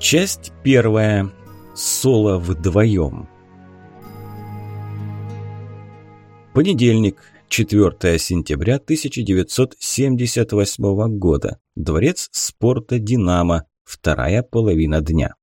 Часть первая. Соло вдвоем. Понедельник, 4 сентября 1978 года. Дворец спорта «Динамо». Вторая половина дня.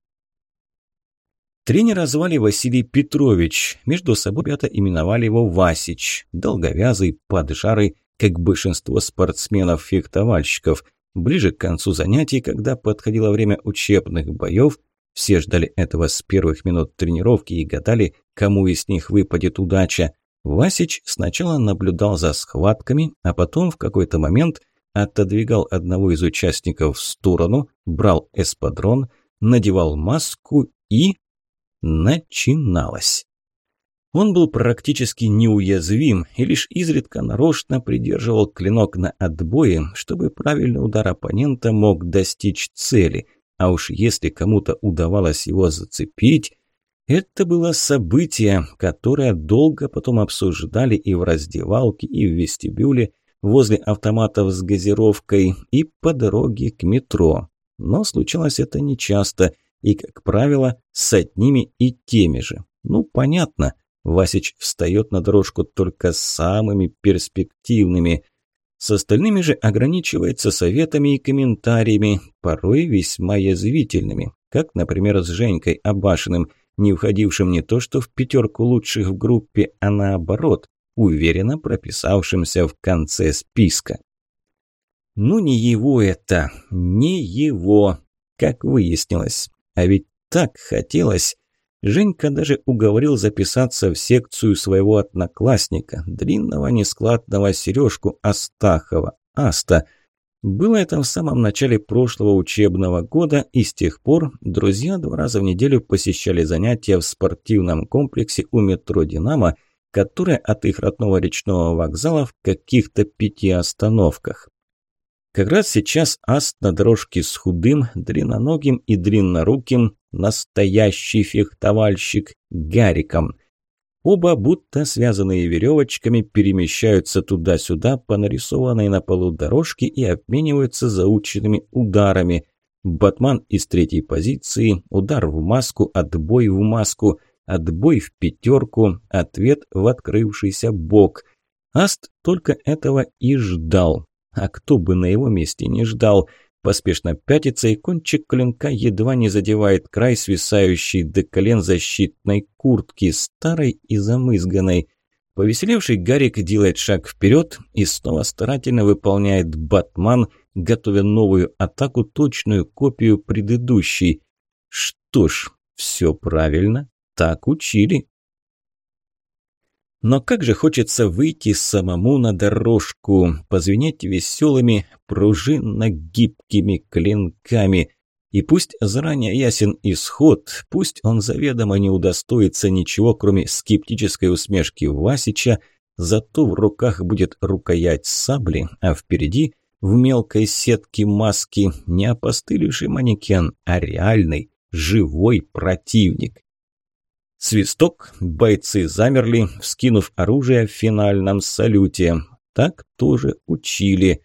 Тренера звали Василий Петрович. Между собой ребята именовали его Васич. Долговязый, поджарый, как большинство спортсменов-фехтовальщиков. Ближе к концу занятий, когда подходило время учебных боев, все ждали этого с первых минут тренировки и гадали, кому из них выпадет удача. Васич сначала наблюдал за схватками, а потом в какой-то момент отодвигал одного из участников в сторону, брал эспадрон, надевал маску и начиналось. Он был практически неуязвим и лишь изредка нарочно придерживал клинок на отбое, чтобы правильный удар оппонента мог достичь цели. А уж если кому-то удавалось его зацепить, это было событие, которое долго потом обсуждали и в раздевалке, и в вестибюле, возле автоматов с газировкой, и по дороге к метро. Но случалось это нечасто – и, как правило, с одними и теми же. Ну, понятно, Васич встает на дорожку только с самыми перспективными. С остальными же ограничивается советами и комментариями, порой весьма язвительными, как, например, с Женькой Абашиным, не входившим не то что в пятерку лучших в группе, а наоборот, уверенно прописавшимся в конце списка. Ну не его это, не его, как выяснилось. А ведь так хотелось. Женька даже уговорил записаться в секцию своего одноклассника, длинного нескладного Сережку Астахова, Аста. Было это в самом начале прошлого учебного года, и с тех пор друзья два раза в неделю посещали занятия в спортивном комплексе у метро «Динамо», которое от их родного речного вокзала в каких-то пяти остановках. Как раз сейчас Аст на дорожке с худым, длинноногим и длинноруким, настоящий фехтовальщик, Гариком. Оба, будто связанные веревочками, перемещаются туда-сюда по нарисованной на полу дорожке и обмениваются заученными ударами. Батман из третьей позиции, удар в маску, отбой в маску, отбой в пятерку, ответ в открывшийся бок. Аст только этого и ждал. А кто бы на его месте не ждал? Поспешно пятится, и кончик клинка едва не задевает край свисающей до колен защитной куртки, старой и замызганной. Повеселевший Гарик делает шаг вперед и снова старательно выполняет батман, готовя новую атаку, точную копию предыдущей. Что ж, все правильно, так учили. Но как же хочется выйти самому на дорожку, позвенеть веселыми, пружинно-гибкими клинками. И пусть заранее ясен исход, пусть он заведомо не удостоится ничего, кроме скептической усмешки Васича, зато в руках будет рукоять сабли, а впереди, в мелкой сетке маски, не опостылевший манекен, а реальный, живой противник. Свисток, бойцы замерли, вскинув оружие в финальном салюте. Так тоже учили.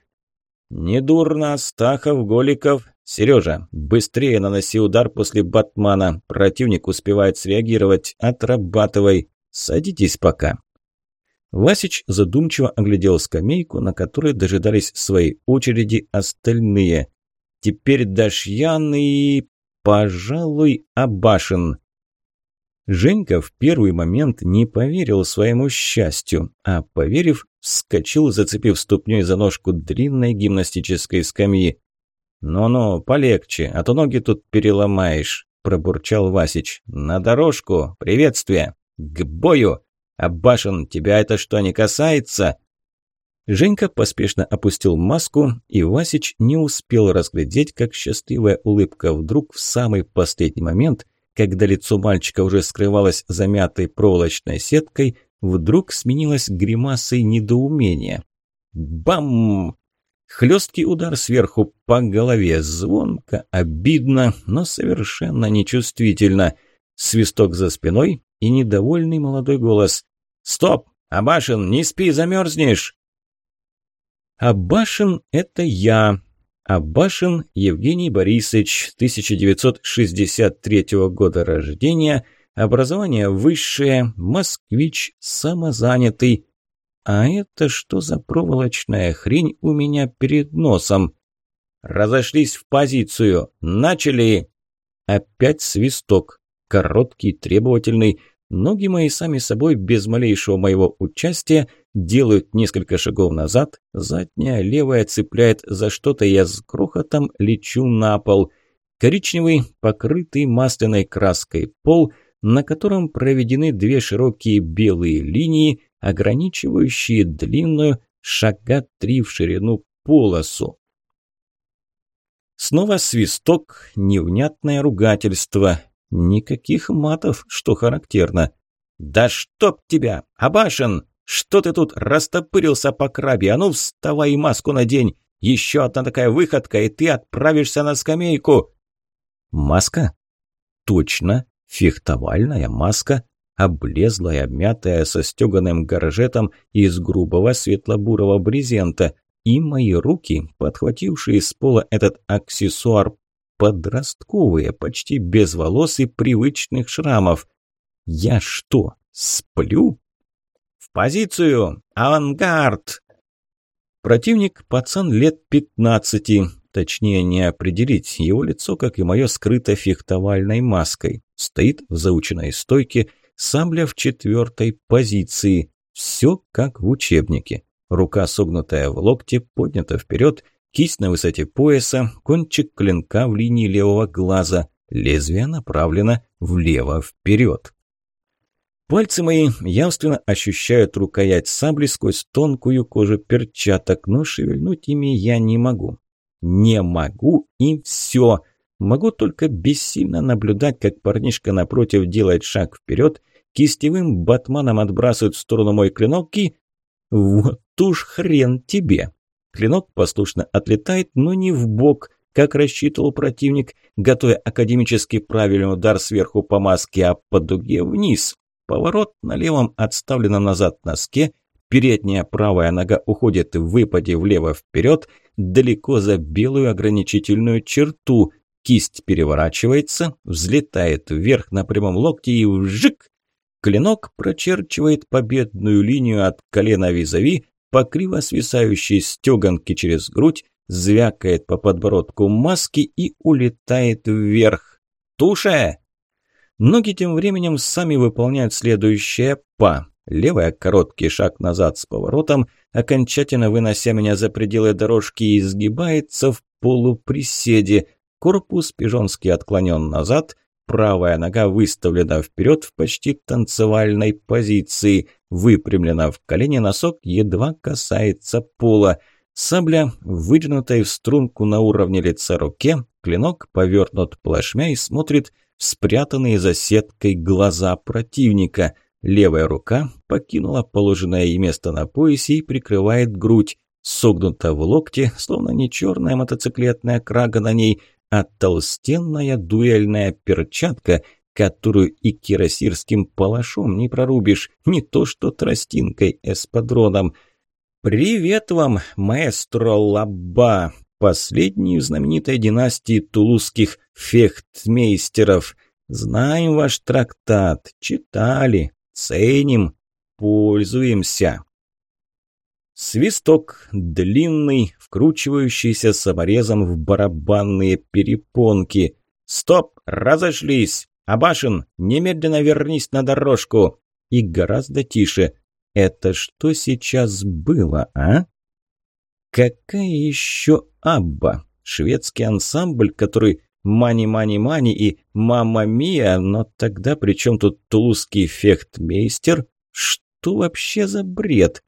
«Недурно, Стахов, Голиков. Сережа, быстрее наноси удар после Батмана. Противник успевает среагировать. Отрабатывай. Садитесь пока». Васич задумчиво оглядел скамейку, на которой дожидались своей очереди остальные. «Теперь Дашьян и... пожалуй, Абашин». Женька в первый момент не поверил своему счастью, а поверив, вскочил, зацепив ступней за ножку длинной гимнастической скамьи. «Ну-ну, полегче, а то ноги тут переломаешь», – пробурчал Васич. «На дорожку! Приветствие! К бою! Абашин, тебя это что, не касается?» Женька поспешно опустил маску, и Васич не успел разглядеть, как счастливая улыбка вдруг в самый последний момент когда лицо мальчика уже скрывалось замятой проволочной сеткой, вдруг сменилось гримасой недоумения. Бам! Хлесткий удар сверху по голове, звонко, обидно, но совершенно нечувствительно. Свисток за спиной и недовольный молодой голос. «Стоп! Абашин, не спи, замерзнешь!» «Абашин — это я!» Абашин Евгений Борисович, 1963 года рождения, образование высшее, москвич, самозанятый. А это что за проволочная хрень у меня перед носом? Разошлись в позицию. Начали. Опять свисток. Короткий, требовательный. Ноги мои сами собой, без малейшего моего участия, делают несколько шагов назад. Задняя левая цепляет за что-то, я с грохотом лечу на пол. Коричневый, покрытый масляной краской пол, на котором проведены две широкие белые линии, ограничивающие длинную шага три в ширину полосу. Снова свисток, невнятное ругательство. Никаких матов, что характерно. «Да чтоб тебя! Абашин! Что ты тут растопырился по крабе? А ну вставай и маску надень! Еще одна такая выходка, и ты отправишься на скамейку!» «Маска?» «Точно, фехтовальная маска, облезлая, обмятая, со стеганым горжетом из грубого светло-бурого брезента и мои руки, подхватившие с пола этот аксессуар, подростковые, почти без волос и привычных шрамов. Я что, сплю? В позицию! Авангард! Противник – пацан лет пятнадцати, точнее не определить, его лицо, как и мое, скрыто фехтовальной маской. Стоит в заученной стойке, сабля в четвертой позиции. Все как в учебнике. Рука, согнутая в локте, поднята вперед, кисть на высоте пояса, кончик клинка в линии левого глаза, лезвие направлено влево-вперед. Пальцы мои явственно ощущают рукоять сабли сквозь тонкую кожу перчаток, но шевельнуть ими я не могу. Не могу и все. Могу только бессильно наблюдать, как парнишка напротив делает шаг вперед, кистевым батманом отбрасывает в сторону мой клинок и вот уж хрен тебе. Клинок послушно отлетает, но не в бок, как рассчитывал противник, готовя академически правильный удар сверху по маске, а по дуге вниз. Поворот на левом отставленном назад носке, передняя правая нога уходит в выпаде влево-вперед, далеко за белую ограничительную черту, кисть переворачивается, взлетает вверх на прямом локте и вжик! Клинок прочерчивает победную линию от колена визави по криво свисающей стеганке через грудь, звякает по подбородку маски и улетает вверх. «Туша!» Ноги тем временем сами выполняют следующее «па». Левая короткий шаг назад с поворотом, окончательно вынося меня за пределы дорожки и изгибается в полуприседе. Корпус пижонски отклонен назад, Правая нога выставлена вперед в почти танцевальной позиции. Выпрямлена в колени, носок едва касается пола. Сабля, выдвинутая в струнку на уровне лица руке, клинок повернут плашмя и смотрит спрятанные за сеткой глаза противника. Левая рука покинула положенное ей место на поясе и прикрывает грудь. Согнута в локте, словно не черная мотоциклетная крага на ней, а толстенная дуэльная перчатка, которую и кирасирским палашом не прорубишь, не то что тростинкой эспадроном. «Привет вам, маэстро Лаба!» Последний из знаменитой династии тулузских фехтмейстеров. Знаем ваш трактат, читали, ценим, пользуемся. Свисток длинный, вкручивающийся саморезом в барабанные перепонки. «Стоп! Разошлись! Абашин, немедленно вернись на дорожку!» И гораздо тише. «Это что сейчас было, а?» «Какая еще Абба? Шведский ансамбль, который «Мани-мани-мани» и «Мамма Мия», но тогда при чем тут тулузский фехтмейстер? Что вообще за бред?»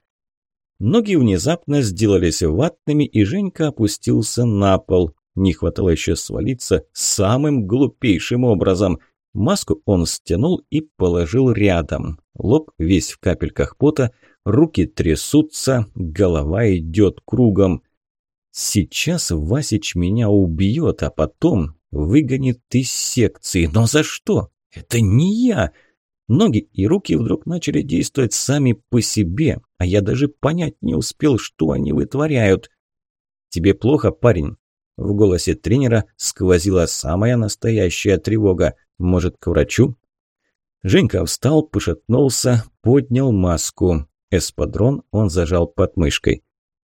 Ноги внезапно сделались ватными, и Женька опустился на пол. Не хватало еще свалиться самым глупейшим образом. Маску он стянул и положил рядом. Лоб весь в капельках пота, руки трясутся, голова идет кругом. Сейчас Васич меня убьет, а потом выгонит из секции. Но за что? Это не я. Ноги и руки вдруг начали действовать сами по себе, а я даже понять не успел, что они вытворяют. «Тебе плохо, парень?» В голосе тренера сквозила самая настоящая тревога. «Может, к врачу?» Женька встал, пошатнулся, поднял маску. Эспадрон он зажал под мышкой.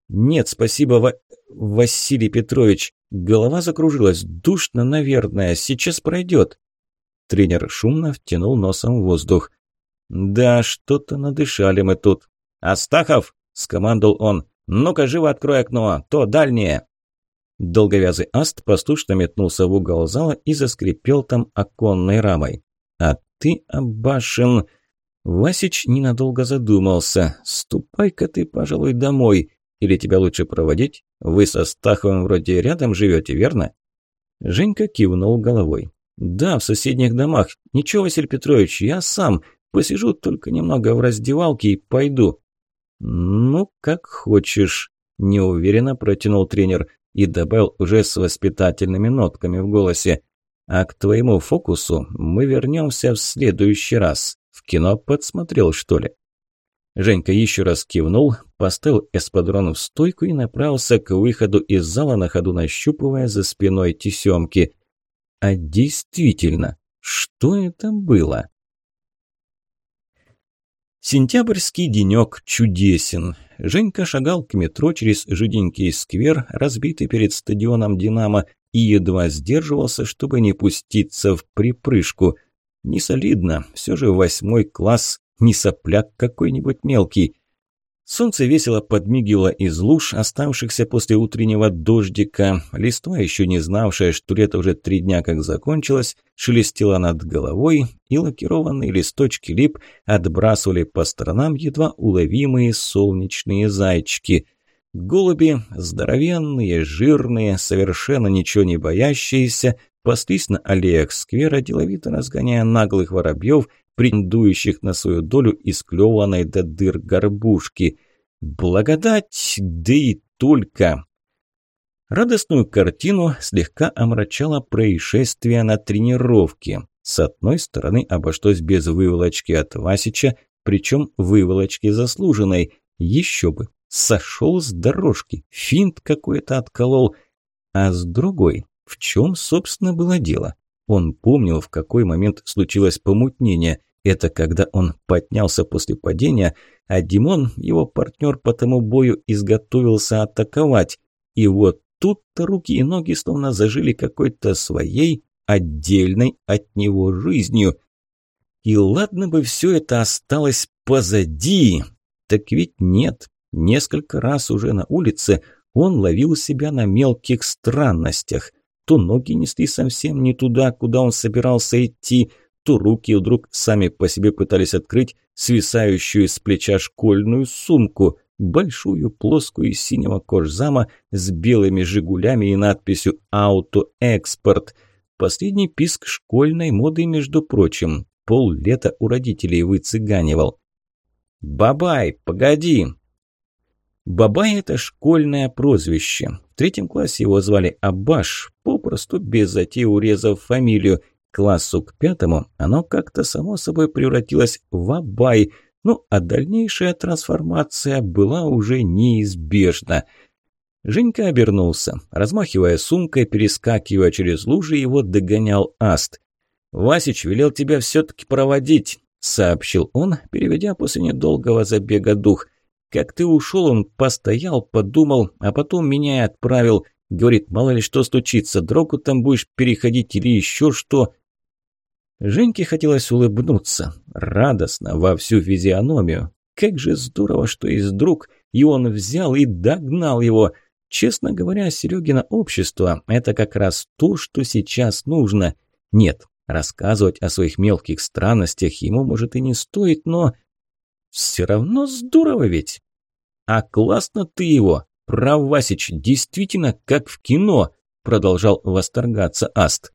«Нет, спасибо, Ва... Василий Петрович. Голова закружилась. Душно, наверное. Сейчас пройдет». Тренер шумно втянул носом в воздух. «Да, что-то надышали мы тут». «Астахов!» – скомандовал он. «Ну-ка, живо открой окно, то дальнее!» Долговязый аст послушно метнулся в угол зала и заскрипел там оконной рамой. «А ты, Абашин...» Васич ненадолго задумался. «Ступай-ка ты, пожалуй, домой. Или тебя лучше проводить? Вы со Стаховым вроде рядом живете, верно?» Женька кивнул головой. «Да, в соседних домах. Ничего, Василий Петрович, я сам. Посижу только немного в раздевалке и пойду». «Ну, как хочешь», – неуверенно протянул тренер и добавил уже с воспитательными нотками в голосе. «А к твоему фокусу мы вернемся в следующий раз. В кино подсмотрел, что ли?» Женька еще раз кивнул, поставил эспадрон в стойку и направился к выходу из зала на ходу нащупывая за спиной тесемки. А действительно, что это было? Сентябрьский денек чудесен. Женька шагал к метро через жиденький сквер, разбитый перед стадионом «Динамо», и едва сдерживался, чтобы не пуститься в припрыжку. Не солидно, все же восьмой класс, не сопляк какой-нибудь мелкий. Солнце весело подмигивало из луж, оставшихся после утреннего дождика. Листва, еще не знавшая, что лето уже три дня как закончилось, шелестела над головой, и лакированные листочки лип отбрасывали по сторонам едва уловимые солнечные зайчики. Голуби, здоровенные, жирные, совершенно ничего не боящиеся, паслись на аллеях сквера, деловито разгоняя наглых воробьев, претендующих на свою долю исклеванной до дыр горбушки. Благодать, да и только! Радостную картину слегка омрачало происшествие на тренировке. С одной стороны обошлось без выволочки от Васича, причем выволочки заслуженной. Еще бы, сошел с дорожки, финт какой-то отколол. А с другой, в чем, собственно, было дело? Он помнил, в какой момент случилось помутнение. Это когда он поднялся после падения, а Димон, его партнер по тому бою, изготовился атаковать. И вот тут-то руки и ноги словно зажили какой-то своей, отдельной от него жизнью. И ладно бы все это осталось позади. Так ведь нет. Несколько раз уже на улице он ловил себя на мелких странностях. То ноги несли совсем не туда, куда он собирался идти, то руки вдруг сами по себе пытались открыть свисающую с плеча школьную сумку, большую, плоскую из синего кожзама с белыми «Жигулями» и надписью «Автоэкспорт». Последний писк школьной моды, между прочим, пол лета у родителей выцыганивал. «Бабай, погоди!» Бабай – это школьное прозвище. В третьем классе его звали Абаш, попросту без затеи урезав фамилию – классу к пятому оно как-то само собой превратилось в Абай, ну а дальнейшая трансформация была уже неизбежна. Женька обернулся. Размахивая сумкой, перескакивая через лужи, его догонял Аст. «Васич велел тебя все-таки проводить», – сообщил он, переведя после недолгого забега дух. «Как ты ушел, он постоял, подумал, а потом меня и отправил. Говорит, мало ли что случится, дорогу там будешь переходить или еще что. Женьке хотелось улыбнуться, радостно, во всю физиономию. Как же здорово, что есть друг, и он взял и догнал его. Честно говоря, Серегина общество – это как раз то, что сейчас нужно. Нет, рассказывать о своих мелких странностях ему, может, и не стоит, но... Все равно здорово ведь. А классно ты его, прав, Васич, действительно, как в кино, продолжал восторгаться Аст.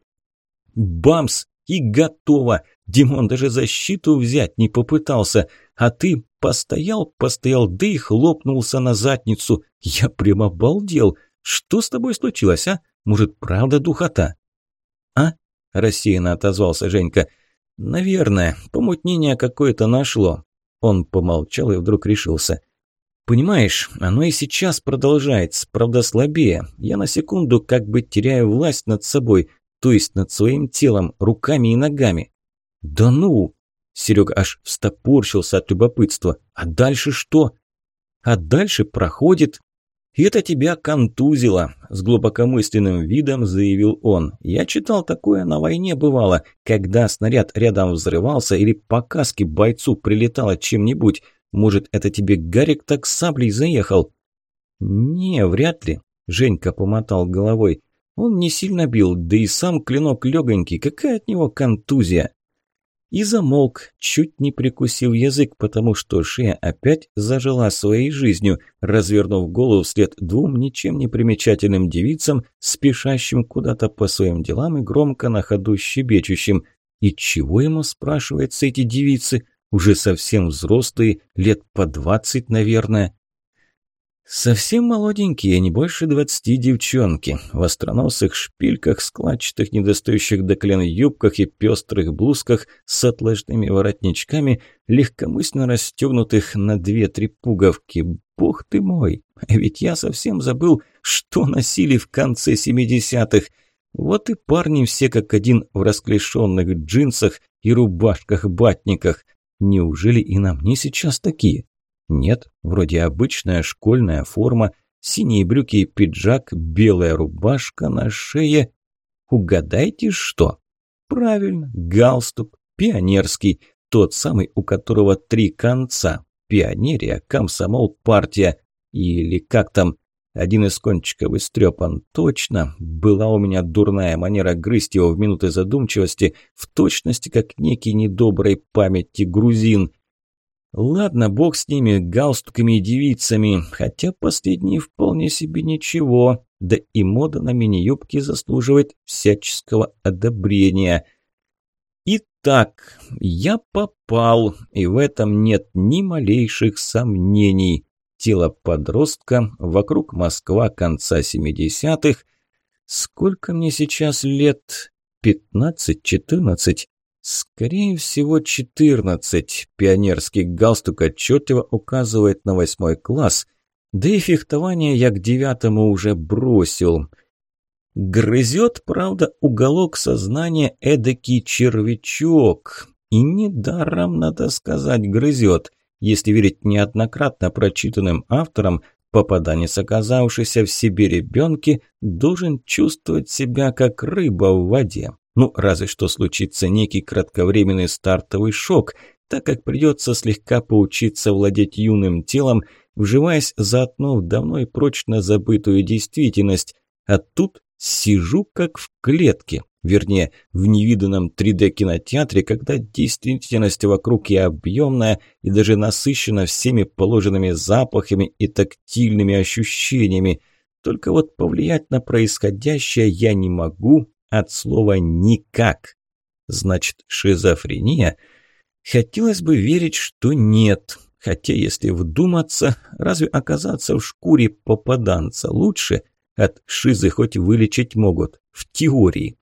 Бамс! И готово. Димон даже защиту взять не попытался. А ты постоял, постоял, да и хлопнулся на задницу. Я прямо обалдел. Что с тобой случилось, а? Может, правда духота? А? Рассеянно отозвался Женька. Наверное, помутнение какое-то нашло. Он помолчал и вдруг решился. Понимаешь, оно и сейчас продолжается, правда слабее. Я на секунду как бы теряю власть над собой, то есть над своим телом, руками и ногами. Да ну! Серега аж встопорщился от любопытства. А дальше что? А дальше проходит... «Это тебя контузило», – с глубокомысленным видом заявил он. «Я читал такое на войне бывало, когда снаряд рядом взрывался или по каске бойцу прилетало чем-нибудь. Может, это тебе Гарик так саблей заехал?» «Не, вряд ли», – Женька помотал головой. «Он не сильно бил, да и сам клинок легонький. Какая от него контузия?» И замолк, чуть не прикусив язык, потому что шея опять зажила своей жизнью, развернув голову вслед двум ничем не примечательным девицам, спешащим куда-то по своим делам и громко на ходу щебечущим. И чего ему, спрашивается, эти девицы? Уже совсем взрослые, лет по двадцать, наверное. Совсем молоденькие, не больше двадцати девчонки, в остроносых шпильках, складчатых, недостающих до колен юбках и пестрых блузках с отложными воротничками, легкомысленно расстегнутых на две-три пуговки. Бог ты мой! А ведь я совсем забыл, что носили в конце семидесятых. Вот и парни все как один в расклешенных джинсах и рубашках-батниках. Неужели и на мне сейчас такие? Нет, вроде обычная школьная форма, синие брюки и пиджак, белая рубашка на шее. Угадайте, что? Правильно, галстук, пионерский, тот самый, у которого три конца. Пионерия, комсомол, партия. Или как там, один из кончиков истрепан. Точно, была у меня дурная манера грызть его в минуты задумчивости, в точности, как некий недоброй памяти грузин. Ладно, бог с ними, галстуками и девицами, хотя последние вполне себе ничего, да и мода на мини-юбки заслуживает всяческого одобрения. Итак, я попал, и в этом нет ни малейших сомнений тело подростка, вокруг Москва конца 70-х. Сколько мне сейчас лет? 15-14? Скорее всего, 14. Пионерский галстук отчетливо указывает на восьмой класс. Да и фехтование я к девятому уже бросил. Грызет, правда, уголок сознания эдакий червячок. И недаром, надо сказать, грызет – если верить неоднократно прочитанным авторам, попаданец, оказавшийся в себе ребенке, должен чувствовать себя как рыба в воде. Ну, разве что случится некий кратковременный стартовый шок, так как придется слегка поучиться владеть юным телом, вживаясь заодно в давно и прочно забытую действительность. А тут сижу как в клетке, вернее, в невиданном 3D-кинотеатре, когда действительность вокруг и объемная, и даже насыщена всеми положенными запахами и тактильными ощущениями. Только вот повлиять на происходящее я не могу от слова «никак». Значит, шизофрения? Хотелось бы верить, что нет. Хотя, если вдуматься, разве оказаться в шкуре попаданца лучше? От шизы хоть вылечить могут, в теории.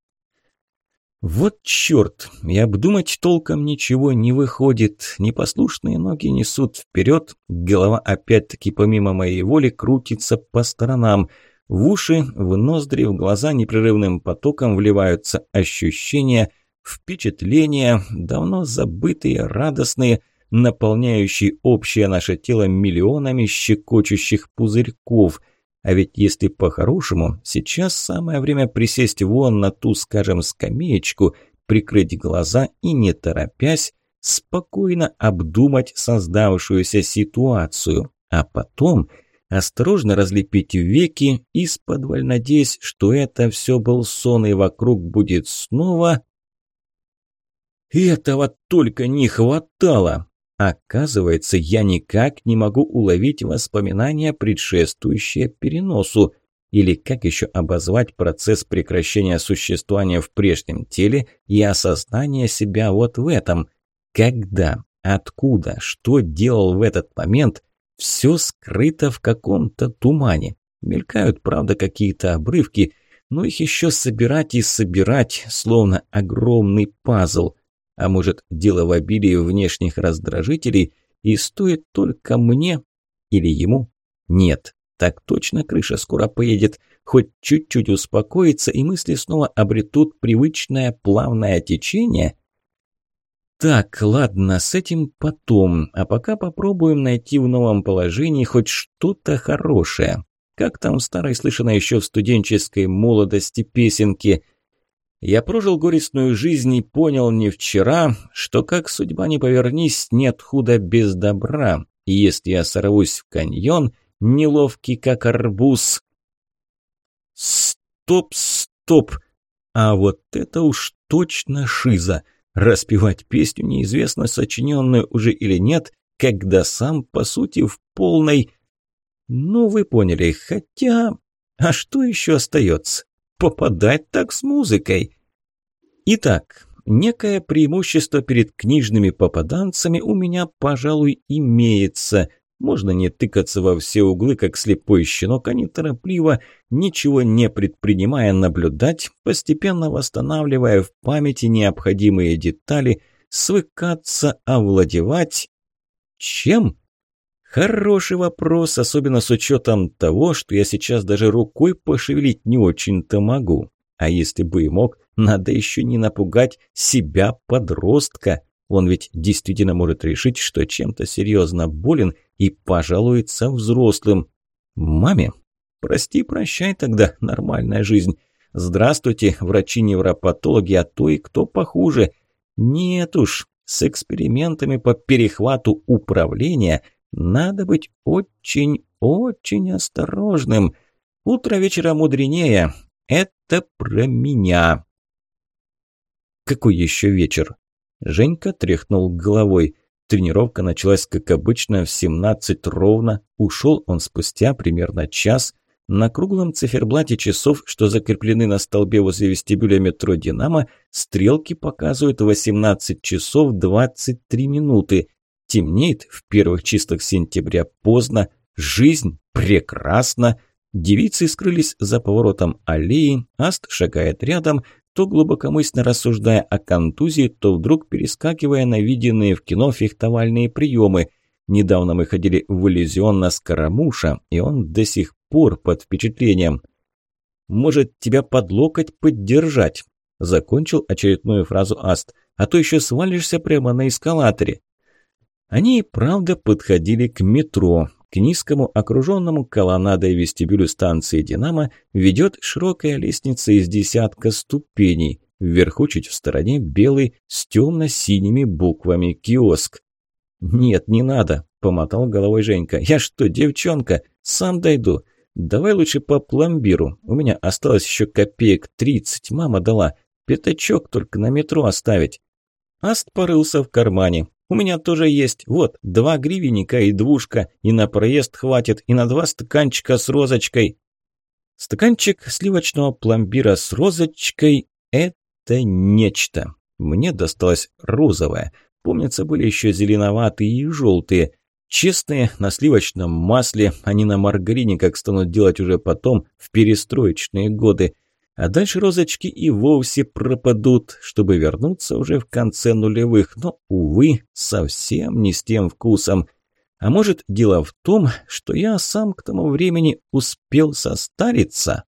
Вот черт, и обдумать толком ничего не выходит. Непослушные ноги несут вперед, голова опять-таки помимо моей воли крутится по сторонам. В уши, в ноздри, в глаза непрерывным потоком вливаются ощущения, впечатления, давно забытые, радостные, наполняющие общее наше тело миллионами щекочущих пузырьков – а ведь если по-хорошему, сейчас самое время присесть вон на ту, скажем, скамеечку, прикрыть глаза и, не торопясь, спокойно обдумать создавшуюся ситуацию, а потом осторожно разлепить веки, из-под надеясь, что это все был сон и вокруг будет снова... Этого только не хватало! Оказывается, я никак не могу уловить воспоминания, предшествующие переносу, или как еще обозвать процесс прекращения существования в прежнем теле и осознания себя вот в этом. Когда, откуда, что делал в этот момент, все скрыто в каком-то тумане. Мелькают, правда, какие-то обрывки, но их еще собирать и собирать, словно огромный пазл – а может, дело в обилии внешних раздражителей, и стоит только мне Или ему? Нет, так точно крыша скоро поедет. Хоть чуть-чуть успокоится, и мысли снова обретут привычное плавное течение. Так, ладно, с этим потом. А пока попробуем найти в новом положении хоть что-то хорошее. Как там в старой слышанной еще в студенческой молодости песенке «Я прожил горестную жизнь и понял не вчера, что как судьба не повернись, нет худа без добра, и если я сорвусь в каньон, неловкий как арбуз». Стоп, стоп! А вот это уж точно шиза! Распевать песню, неизвестно, сочиненную уже или нет, когда сам, по сути, в полной ну, вы поняли, хотя... А что еще остается? Попадать так с музыкой. Итак, некое преимущество перед книжными попаданцами у меня, пожалуй, имеется. Можно не тыкаться во все углы, как слепой щенок, а неторопливо, ничего не предпринимая, наблюдать, постепенно восстанавливая в памяти необходимые детали, свыкаться, овладевать... Чем? Хороший вопрос, особенно с учетом того, что я сейчас даже рукой пошевелить не очень-то могу. А если бы и мог, надо еще не напугать себя подростка. Он ведь действительно может решить, что чем-то серьезно болен и пожалуется взрослым. Маме? Прости, прощай тогда, нормальная жизнь. Здравствуйте, врачи-невропатологи, а то и кто похуже. Нет уж, с экспериментами по перехвату управления – надо быть очень-очень осторожным. Утро вечера мудренее. Это про меня. Какой еще вечер? Женька тряхнул головой. Тренировка началась, как обычно, в 17 ровно. Ушел он спустя примерно час. На круглом циферблате часов, что закреплены на столбе возле вестибюля метро «Динамо», стрелки показывают 18 часов 23 минуты. Темнеет в первых числах сентября поздно, жизнь прекрасна. Девицы скрылись за поворотом аллеи, Аст шагает рядом, то глубокомысленно рассуждая о контузии, то вдруг перескакивая на виденные в кино фехтовальные приемы. Недавно мы ходили в иллюзион на Скоромуша, и он до сих пор под впечатлением. «Может, тебя под локоть поддержать?» Закончил очередную фразу Аст. «А то еще свалишься прямо на эскалаторе». Они и правда подходили к метро. К низкому, окруженному колоннадой вестибюлю станции «Динамо» ведет широкая лестница из десятка ступеней. Вверху чуть в стороне белый с темно-синими буквами киоск. «Нет, не надо», – помотал головой Женька. «Я что, девчонка? Сам дойду. Давай лучше по пломбиру. У меня осталось еще копеек тридцать, мама дала. Пятачок только на метро оставить». Аст порылся в кармане. У меня тоже есть. Вот, два гривенника и двушка. И на проезд хватит, и на два стаканчика с розочкой. Стаканчик сливочного пломбира с розочкой – это нечто. Мне досталось розовое. Помнится, были еще зеленоватые и желтые. Честные, на сливочном масле, а не на маргарине, как станут делать уже потом, в перестроечные годы. А дальше розочки и вовсе пропадут, чтобы вернуться уже в конце нулевых, но, увы, совсем не с тем вкусом. А может, дело в том, что я сам к тому времени успел состариться?